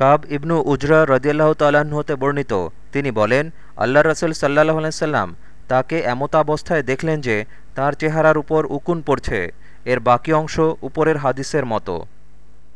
কাব ইবনু উজরা রদিয়াল্লাহ তাল্লাহ্ন হতে বর্ণিত। তিনি বলেন আল্লাহ রসুল সাল্লাহ আলাইসাল্লাম তাকে এমতাবস্থায় দেখলেন যে তার চেহারার উপর উকুন পড়ছে। এর বাকি অংশ উপরের হাদিসের মতো।